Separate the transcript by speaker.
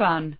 Speaker 1: fun.